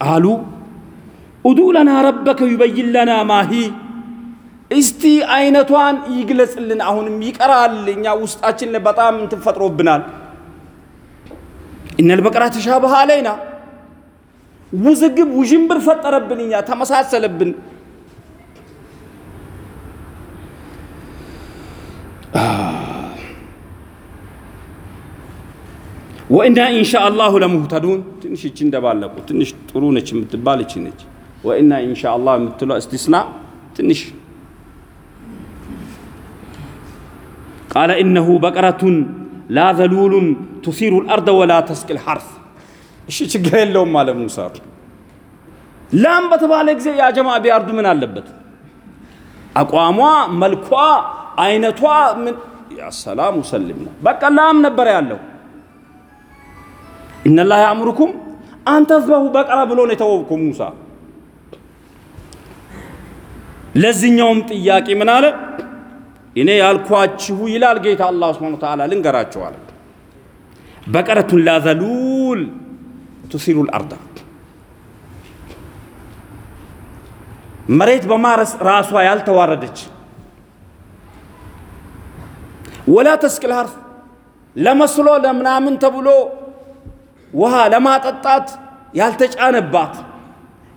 ቃሉ ኡዱ ለና ረበከ ዩበይን ለና ማሂ እስቲ አይነቷን ይግለጽልን። አሁንም ይቀራል። እኛ ውስጣችን በጣም እንትን ፈጥሮብናል። ኢነል በቀራ ተሻበሃ አለይና ውዝግብ ውዥንብር ፈጠረብን። እኛ ተመሳሰለብን። ወኢና ኢንሻ አላሁ ለሙህተዱን ትንሽ እቺ እንደባለቁ ትንሽ ጥሩ ነች የምትባል እቺ ነች። ወኢና ኢንሻ አላህ የምትለው እስቲስና ትንሽ ቃለ ኢነሁ በቀረቱን ላ ዘሉሉን ቱሲሩ ልአርደ ወላ ተስቅል ሐርፍ። እሺ ችግር የለውም አለ ሙሳ። ላም በተባለ ጊዜ ያ ጀማ ቢያርዱ ምን አለበት? አቋሟ፣ መልኳ፣ አይነቷ ምን ያ ሰላም ነው። በቃ ላም ነበር ያለው። ኢነላህ ያእምሩኩም አንተዝበሁ በቀራ ብሎ ነው የተወው ሙሳ። ለዚህኛውም ጥያቄ ምን አለ? እኔ ያልኳችሁ ይላል ጌታ አላህ ሱብሓነሁ ወተዓላ ልንገራችሁ በቀረቱን ላዘሉል ቱሲሩ ልአርዳ መሬት በማረስ ራሷ ያልተዋረደች ወላ ተስቅል ሐርፍ ለመስሎ ለምናምን ተብሎ ውሃ ለማጠጣት ያልተጫነባት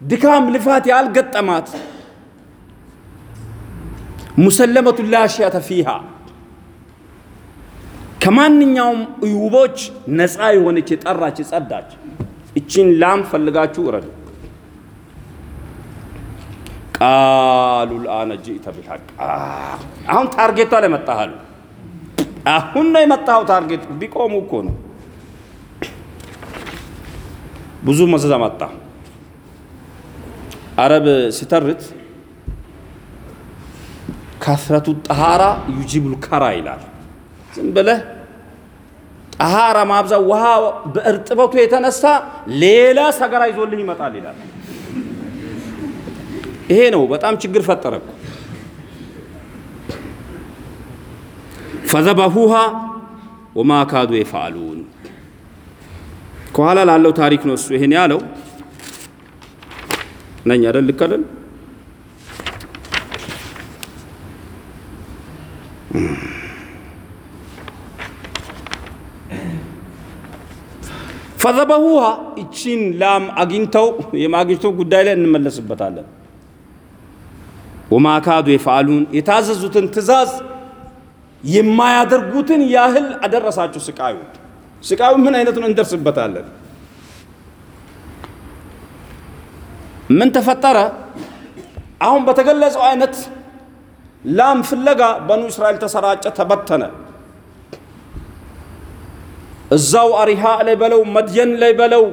ድካም ልፋት ያልገጠማት ሙሰለመቱ ላሽያተ ፊሃ ከማንኛውም እዩቦች ነፃ የሆነች የጠራች የጸዳች እቺን ላም ፈልጋችሁ እረዱ። ቃሉ ልአነ ጅእተ ቢልሐቅ አሁን ታርጌቷ ላይ መጣሃሉ። አሁን ነው የመጣኸው ታርጌት። ቢቆሙ እኮ ነው ብዙ መዘዛ መጣ። አረብ ሲተርት ከስረቱ ጠሃራ ዩጂቡል ከራ ይላል። ዝም ብለህ ጠሃራ ማብዛ ውሃ በእርጥበቱ የተነሳ ሌላ ሰገራ ይዞልህ ይመጣል ይላል። ይሄ ነው በጣም ችግር ፈጠረ ፈዘበሁሃ ወማ ካዱ የፈዓሉን ከኋላ ላለው ታሪክ ነው እሱ ይሄን ያለው ነኝ አይደል? ልክ? ፈዘበሁሃ እቺን ላም አግኝተው የማግኘቱ ጉዳይ ላይ እንመለስበታለን። ወማ ካዱ የታዘዙትን ትእዛዝ የማያደርጉትን ያህል አደረሳችሁ ስቃዩ። ስቃዩ ምን አይነት ነው? እንደርስበታለን። ምን ተፈጠረ? አሁን በተገለጸው አይነት ላም ፍለጋ በኑ እስራኤል ተሰራጨ፣ ተበተነ። እዛው አሪሃ ላይ በለው መድየን ላይ በለው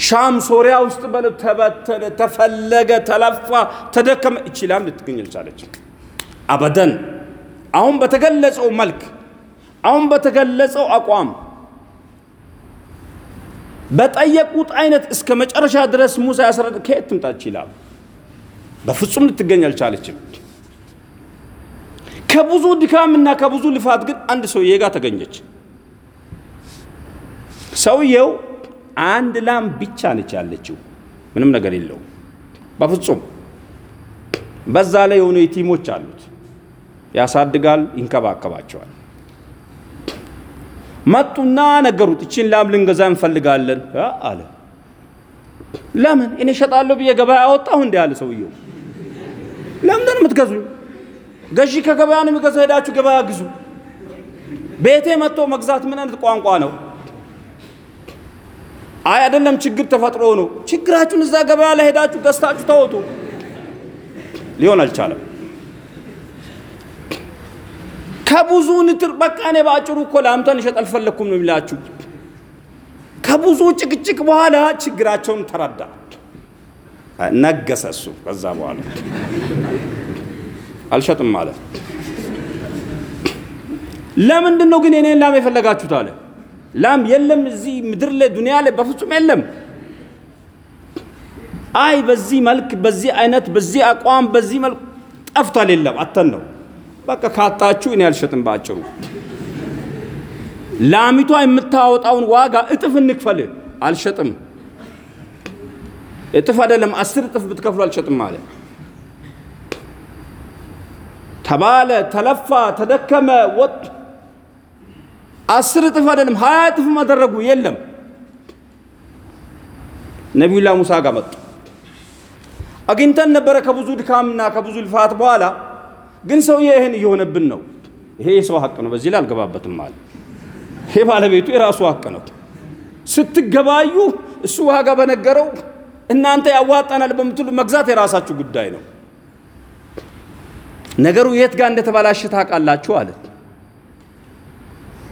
ሻም ሶሪያ ውስጥ በለው ተበተነ፣ ተፈለገ፣ ተለፋ፣ ተደከመ። እቺ ላም ልትገኝ አልቻለች አበደን። አሁን በተገለጸው መልክ አሁን በተገለጸው አቋም በጠየቁት አይነት እስከ መጨረሻ ድረስ ሙሳ ያስረድ ከየት ትምጣ ይችላል። በፍጹም ልትገኝ አልቻለችም። ከብዙ ድካምና ከብዙ ልፋት ግን አንድ ሰውዬ ጋር ተገኘች። ሰውየው አንድ ላም ብቻ ነች ያለችው፣ ምንም ነገር የለውም በፍጹም። በዛ ላይ የሆኑ የቲሞች አሉት፣ ያሳድጋል፣ ይንከባከባቸዋል። መጡና ነገሩት፣ እችን ላም ልንገዛ እንፈልጋለን አለ። ለምን እኔ እሸጣለሁ ብዬ ገበያ አወጣሁ እንዲ አለ ሰውየው። ለምንድን የምትገዙኝ? ገዢ ከገበያ ነው የሚገዛ፣ ሄዳችሁ ገበያ ግዙ። ቤቴ መጥቶ መግዛት ምን አይነት ቋንቋ ነው? አይ አይደለም፣ ችግር ተፈጥሮ ነው። ችግራችሁን እዛ ገበያ ላይ ሄዳችሁ ገዝታችሁ ተወጡ። ሊሆን አልቻለም። ከብዙ ንትር በቃ እኔ በአጭሩ እኮ ላምቷን እሸጥ አልፈለግኩም ነው የሚላችሁ። ከብዙ ጭቅጭቅ በኋላ ችግራቸውን ተረዳ፣ ነገሰ እሱ። ከዛ በኋላ አልሸጥም ማለት ለምንድን ነው ግን የኔን ላም የፈለጋችሁት አለ። ላም የለም እዚህ ምድር ላይ ዱንያ ላይ በፍጹም የለም። አይ በዚህ መልክ በዚህ አይነት በዚህ አቋም በዚህ መልክ ጠፍቷል። የለም አተን ነው በቃ ካጣችሁ እኔ አልሸጥም። በአጭሩ ላሚቷ የምታወጣውን ዋጋ እጥፍ እንክፈል። አልሸጥም። እጥፍ አይደለም አስር እጥፍ ብትከፍሉ አልሸጥም አለ። ተባለ፣ ተለፋ፣ ተደከመ፣ ወጥ አስር እጥፍ አይደለም ሀያ እጥፍም አደረጉ። የለም ነቢዩላህ ሙሳ ጋር መጡ። አግኝተን ነበረ ከብዙ ድካምና ከብዙ ልፋት በኋላ ግን ሰውዬ ይህን እየሆነብን ነው። ይሄ የሰው ሀቅ ነው፣ በዚህ ላይ አልገባበትም አለ። ይሄ ባለቤቱ የራሱ ሀቅ ነው። ስትገባዩ እሱ ዋጋ በነገረው እናንተ ያዋጣናል በምትሉ መግዛት የራሳችሁ ጉዳይ ነው። ነገሩ የት ጋር እንደተበላሸ ታውቃላችሁ አለ።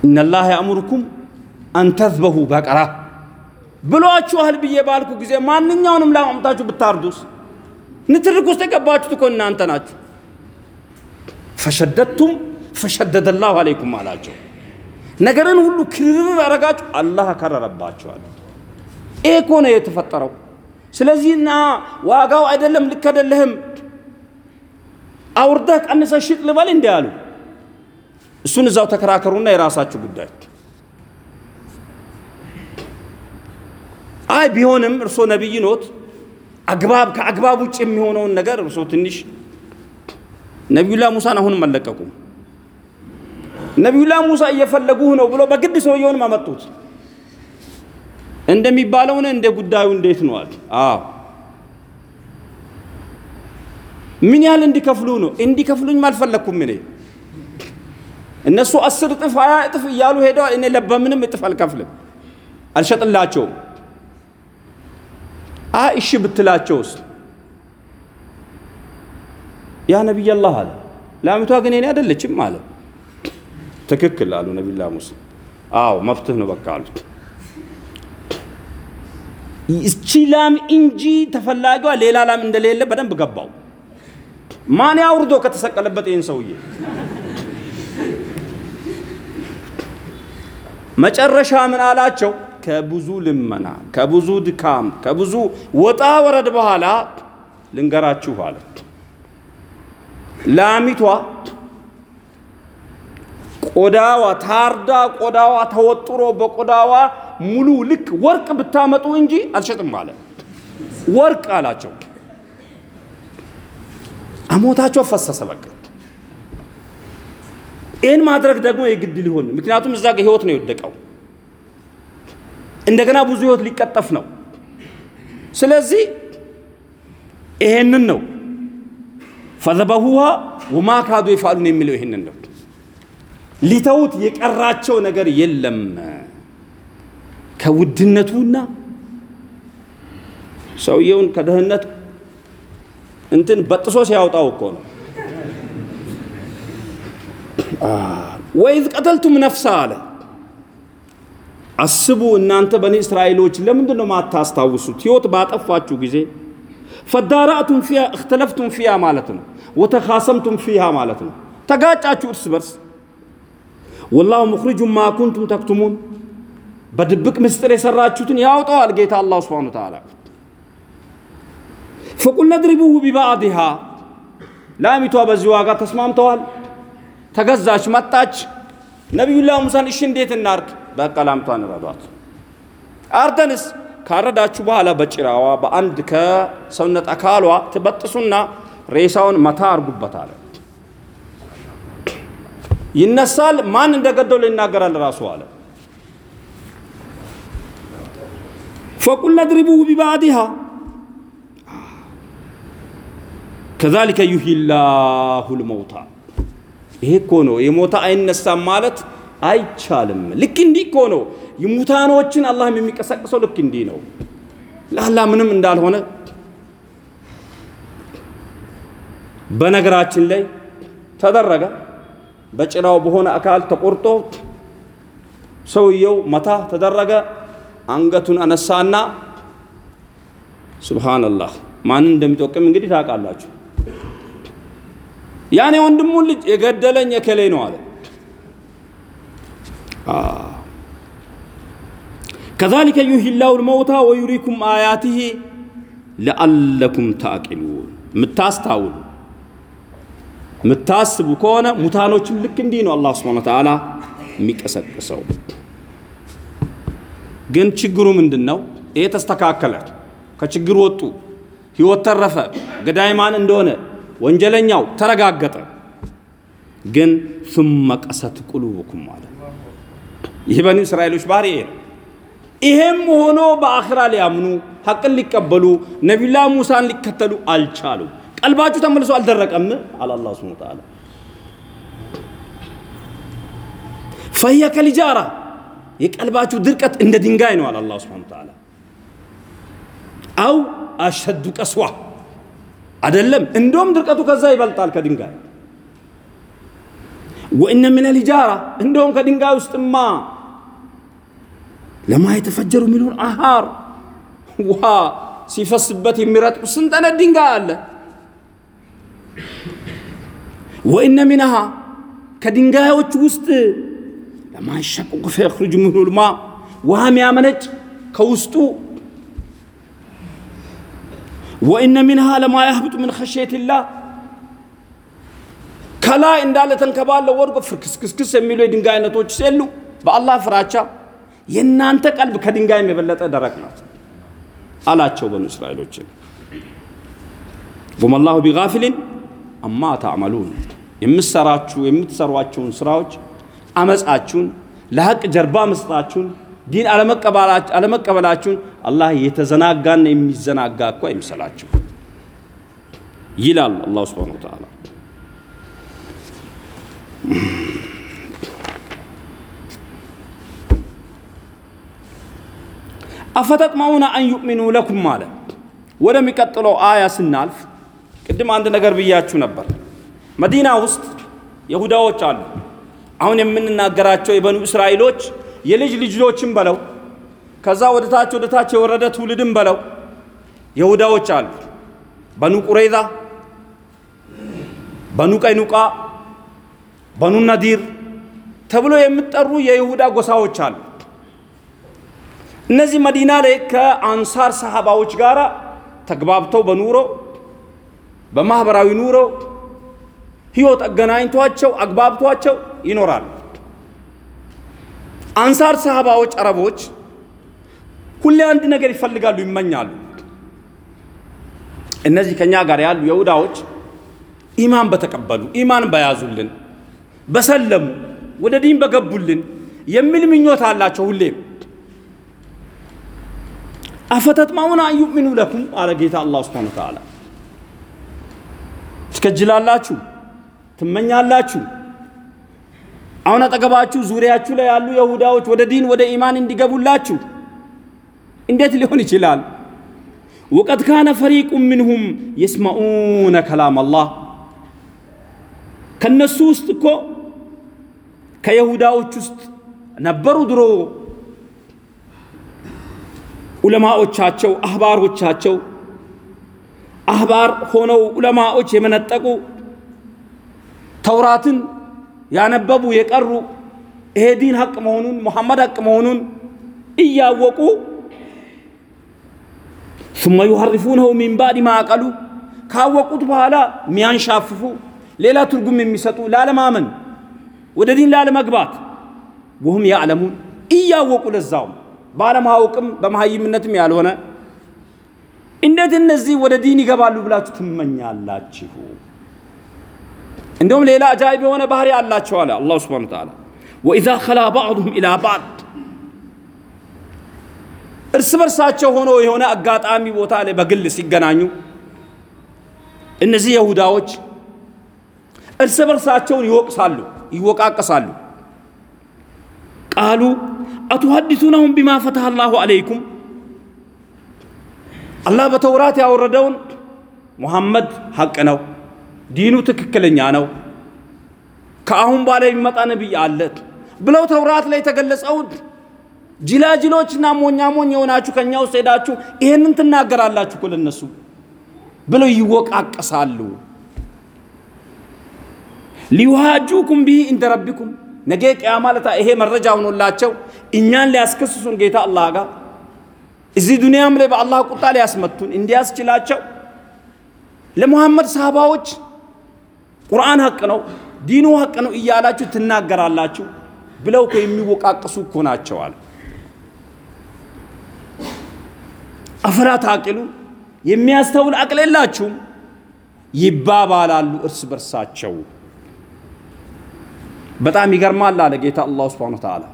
ኢነላህ ያእሙርኩም አንተዝበሁ በቀራ ብሏችኋል ብዬ ባልኩ ጊዜ ማንኛውንም ላም አምጣችሁ ብታርዱስ? ንትርክ ውስጥ የገባችሁት እኮ እናንተ ናችሁ። ፈሸደድቱም ፈሸደደላሁ አለይኩም አላቸው። ነገርን ሁሉ ክርር አረጋችሁ፣ አላህ አከረረባቸዋል። ይሄ እኮ ነው የተፈጠረው። ስለዚህ እና ዋጋው አይደለም ልክ አይደለህም፣ አውርደህ ቀንሰህ ሽጥ ልበል እንዲህ አሉ። እሱን እዛው ተከራከሩና የራሳችሁ ጉዳይ። አይ ቢሆንም እርሶ ነቢይ ኖት፣ አግባብ ከአግባብ ውጭ የሚሆነውን ነገር እርሶ ትንሽ ነቢዩላህ ሙሳን አሁንም አልለቀቁም። ነቢዩላህ ሙሳ እየፈለጉህ ነው ብሎ በግድ ሰውየውንም አመጡት። እንደሚባለውን እንደ ጉዳዩ እንዴት ነው አሉ። አዎ ምን ያህል እንዲከፍሉ ነው? እንዲከፍሉኝም አልፈለግኩም እኔ እነሱ አስር እጥፍ ሀያ እጥፍ እያሉ ሄደዋል። እኔ በምንም እጥፍ አልከፍልም፣ አልሸጥላቸውም። አ እሺ ብትላቸውስ? ያ ነቢይ አላህ አለ። ላሚቷ ግን እኔ አይደለችም አለ። ትክክል አሉ ነቢዩላህ ሙሳ። አዎ መብትህ ነው በቃ አሉት። እቺ ላም እንጂ ተፈላጊዋ ሌላ ላም እንደሌለ በደንብ ገባው። ማን ያውርዶ ከተሰቀለበት ይህን ሰውዬ መጨረሻ ምን አላቸው? ከብዙ ልመና፣ ከብዙ ድካም፣ ከብዙ ወጣ ወረድ በኋላ ልንገራችሁ አለ። ላሚቷ ቆዳዋ ታርዳ ቆዳዋ ተወጥሮ በቆዳዋ ሙሉ ልክ ወርቅ ብታመጡ እንጂ አልሸጥም አለ። ወርቅ አላቸው። አሞታቸው ፈሰሰ። በቃ ይህን ማድረግ ደግሞ የግድ ሊሆን ምክንያቱም እዛ ጋር ህይወት ነው የወደቀው። እንደገና ብዙ ህይወት ሊቀጠፍ ነው። ስለዚህ ይሄንን ነው ፈዘበሁሃ ወማ ካዱ ይፋሉን የሚለው ይሄንን ነው። ሊተውት የቀራቸው ነገር የለም ከውድነቱና ሰውየውን ከድህነት እንትን በጥሶ ሲያወጣው እኮ ነው። ወኢዝ ቀተልቱም ነፍሳ አለ። አስቡ እናንተ በኒ እስራኤሎች ለምንድን ነው ማታስታውሱት? ህይወት ባጠፋችሁ ጊዜ ፈዳራእቱም ፊሃ እክተለፍቱም ፊሃ ማለት ነው። ወተኻሰምቱም ፊሃ ማለት ነው። ተጋጫችሁ እርስ በርስ ወላሁ ሙኽሪጁም ማ ኩንቱም ተክቱሙን በድብቅ ምስጢር የሰራችሁትን ያውጠዋል ጌታ አላህ ሱብሓነሁ ወተዓላ። ፈቁልነ ድሪቡሁ ቢባዕድሃ ላሚቷ በዚህ ዋጋ ተስማምተዋል። ተገዛች፣ መጣች። ነቢዩላህ ሙሳን እሺ እንዴት እናርድ? በቃ ላምቷን ረዷት። አርደንስ ካረዳችሁ በኋላ በጭራዋ በአንድ ከሰውነት አካሏ ትበጥሱና ሬሳውን መታ አርጉበታል። ይነሳል። ማን እንደገደሉ ይናገራል ራሱ አለ። ፈቁልነ ድሪቡሁ ቢባዕድሃ ከዛሊከ ዩህዪ ላሁ ልመውታ። ይሄ እኮ ነው የሞታ አይነሳም ማለት አይቻልም። ልክ እንዲህ እኮ ነው ሙታኖችን አላህ የሚቀሰቅሰው ልክ እንዲህ ነው። ለአላህ ምንም እንዳልሆነ በነገራችን ላይ ተደረገ። በጭራው በሆነ አካል ተቆርጦ ሰውየው መታ ተደረገ። አንገቱን አነሳና ሱብሃነላህ ማንን እንደሚጠቅም እንግዲህ ታውቃላችሁ። ያኔ ወንድሙን ልጅ የገደለኝ የከሌ ነው አለ። ከዛሊከ ዩህዪ ላሁ ወዩሪኩም አያቲሂ ለአለኩም ታቂሉን የምታስታውሉ የምታስቡ ከሆነ ሙታኖችም ልክ እንዲህ ነው አላህ ሱብሓነሁ ወተዓላ የሚቀሰቅሰው። ግን ችግሩ ምንድን ነው? ይሄ ተስተካከለ፣ ከችግሩ ወጡ፣ ህይወት ተረፈ፣ ገዳይ ማን እንደሆነ ወንጀለኛው ተረጋገጠ። ግን ثم ቀሰት ቁሉብኩም ማለት ይህ በኒ እስራኤሎች ባህሪ ይሄ ነው። ይሄም ሆኖ በአኽራ ሊያምኑ ሐቅን ሊቀበሉ ነቢዩላህ ሙሳን ሊከተሉ አልቻሉም። ቀልባችሁ ተመልሶ አልደረቀም አለ አላህ ሱብሓነሁ ወተዓላ። ፈሂየ ከሊጃራ የቀልባችሁ ድርቀት እንደ ድንጋይ ነው አለ አላህ ሱብሓነሁ ወተዓላ። አው አሸዱ ቀስዋ አይደለም፣ እንደውም ድርቀቱ ከዛ ይበልጣል ከድንጋይ ወእነ ምን ልጃራ እንደውም ከድንጋይ ውስጥማ ለማ የተፈጀሩ ሚሉን አሃር ውሃ ሲፈስበት የሚረጥብ ስንት አይነት ድንጋይ አለ። ወእነ ሚንሃ ከድንጋዮች ውስጥ ለማ ይሸቁቁ ፈየኽሩጁ ሚንሁ ልማ ውሃ የሚያመነጭ ከውስጡ ወእነ ሚንሃ ለማ ያህብጡ ምን ኸሽየቲላህ ከላይ እንዳለ ተንከባለ ወድቆ ፍርክስክስክስ የሚሉ የድንጋይ አይነቶች የሉ። በአላህ ፍራቻ የእናንተ ቀልብ ከድንጋይም የበለጠ ደረቅ ናት አላቸው በኑ እስራኤሎችን። ወመላሁ ቢጋፊሊን አማ ታዕመሉን የምትሰራችሁ የምትሰሯቸውን ስራዎች አመፃችሁን፣ ለሐቅ ጀርባ መስጣችሁን፣ ዲን አለመቀበላችሁን አላህ የተዘናጋና የሚዘናጋ እኮ አይምሰላችሁ ይላል አላሁ ስብሓነሁ ወተዓላ። አፈተጥመዑነ አን ዩእሚኑ ለኩም ማለት ወደሚቀጥለው አያ ስናልፍ ቅድም አንድ ነገር ብያችሁ ነበር። መዲና ውስጥ የሁዳዎች አሉ። አሁን የምንናገራቸው የበኑ እስራኤሎች የልጅ ልጆችን በለው ከዛ ወደ ታች ወደ ታች የወረደ ትውልድን በለው የሁዳዎች አሉ። በኑ ቁረይዛ፣ በኑ ቀይኑቃ፣ በኑ ነዲር ተብሎ የሚጠሩ የይሁዳ ጎሳዎች አሉ። እነዚህ መዲና ላይ ከአንሳር ሰሃባዎች ጋር ተግባብተው በኑሮ በማህበራዊ ኑሮ ህይወት አገናኝቷቸው አግባብቷቸው ይኖራሉ። አንሳር ሰሃባዎች አረቦች ሁሌ አንድ ነገር ይፈልጋሉ፣ ይመኛሉ። እነዚህ ከኛ ጋር ያሉ የሁዳዎች ኢማን በተቀበሉ ኢማን በያዙልን በሰለሙ ወደ ዲን በገቡልን የሚል ምኞት አላቸው ሁሌም አፈተጥማዑነ አን ዩእሚኑ ለኩም አለ ጌታ አላህ ሱብሓነሁ ወተዓላ። ትከጅላላችሁ፣ ትመኛላችሁ። አሁን አጠገባችሁ ዙሪያችሁ ላይ ያሉ የሁዳዎች ወደ ዲን ወደ ኢማን እንዲገቡላችሁ እንዴት ሊሆን ይችላል? ወቀድ ካነ ፈሪቁን ሚንሁም የስመዑነ ከላም አላህ ከነሱ ውስጥ እኮ ከየሁዳዎች ውስጥ ነበሩ ድሮ ዑለማዎቻቸው አህባሮቻቸው አህባር ሆነው ዑለማዎች የመነጠቁ ተውራትን ያነበቡ የቀሩ ይሄ ዲን ሐቅ መሆኑን ሙሐመድ ሐቅ መሆኑን እያወቁ ثم يحرفونه من بعد ما አቀሉ ካወቁት በኋላ የሚያንሻፍፉ ሌላ ትርጉም የሚሰጡ ላለማመን ወደ ዲን ላለመግባት ወሁም ያዕለሙን እያወቁ ለዛውም ባለማወቅም በመሀይምነትም ያልሆነ እንዴት እነዚህ ወደ ዲን ይገባሉ ብላችሁ ትመኛላችሁ? እንደውም ሌላ አጃይብ የሆነ ባህሪ አላቸው አለ አላሁ ስብሓነ ወተዓላ ወኢዛ ኸላ ባዕዱሁም ኢላ ባዕድ እርስ በርሳቸው ሆኖ የሆነ አጋጣሚ ቦታ ላይ በግል ሲገናኙ እነዚህ የሁዳዎች እርስ በርሳቸውን ይወቅሳሉ፣ ይወቃቀሳሉ። ቃሉ አቱሐዲሱነሁም ቢማ ፈተሐ አላሁ አለይኩም አላህ በተውራት ያወረደውን ሙሐመድ ሐቅ ነው፣ ዲኑ ትክክለኛ ነው፣ ከአሁን በኋላ የሚመጣ ነቢይ አለ ብለው ተውራት ላይ የተገለጸውን ጅላጅሎችና ሞኛ ሞኝ የሆናችሁ ከእኛ ውስጥ ሄዳችሁ ይህንን ትናገራላችሁ እኮ ለነሱ ብለው ይወቃቀሳሉ። ሊዩሃጁኩም ቢሂ እንደ ረቢኩም ነገ ቅያማ ለታ ይሄ መረጃ ሆኖላቸው እኛን ሊያስከስሱን ጌታ አላህ ጋር እዚህ ዱንያም ላይ በአላህ ቁጣ ሊያስመቱን እንዲያስችላቸው ለሙሐመድ ሰሃባዎች ቁርአን ሐቅ ነው፣ ዲኑ ሐቅ ነው እያላችሁ ትናገራላችሁ ብለው እኮ የሚወቃቅሱ እኮ ናቸዋል። አፈላ ታቂሉ የሚያስተውል አቅል የላችሁም ይባባላሉ እርስ በርሳቸው። በጣም ይገርማል አለ ጌታ አላሁ ስብሓነሁ ወተዓላ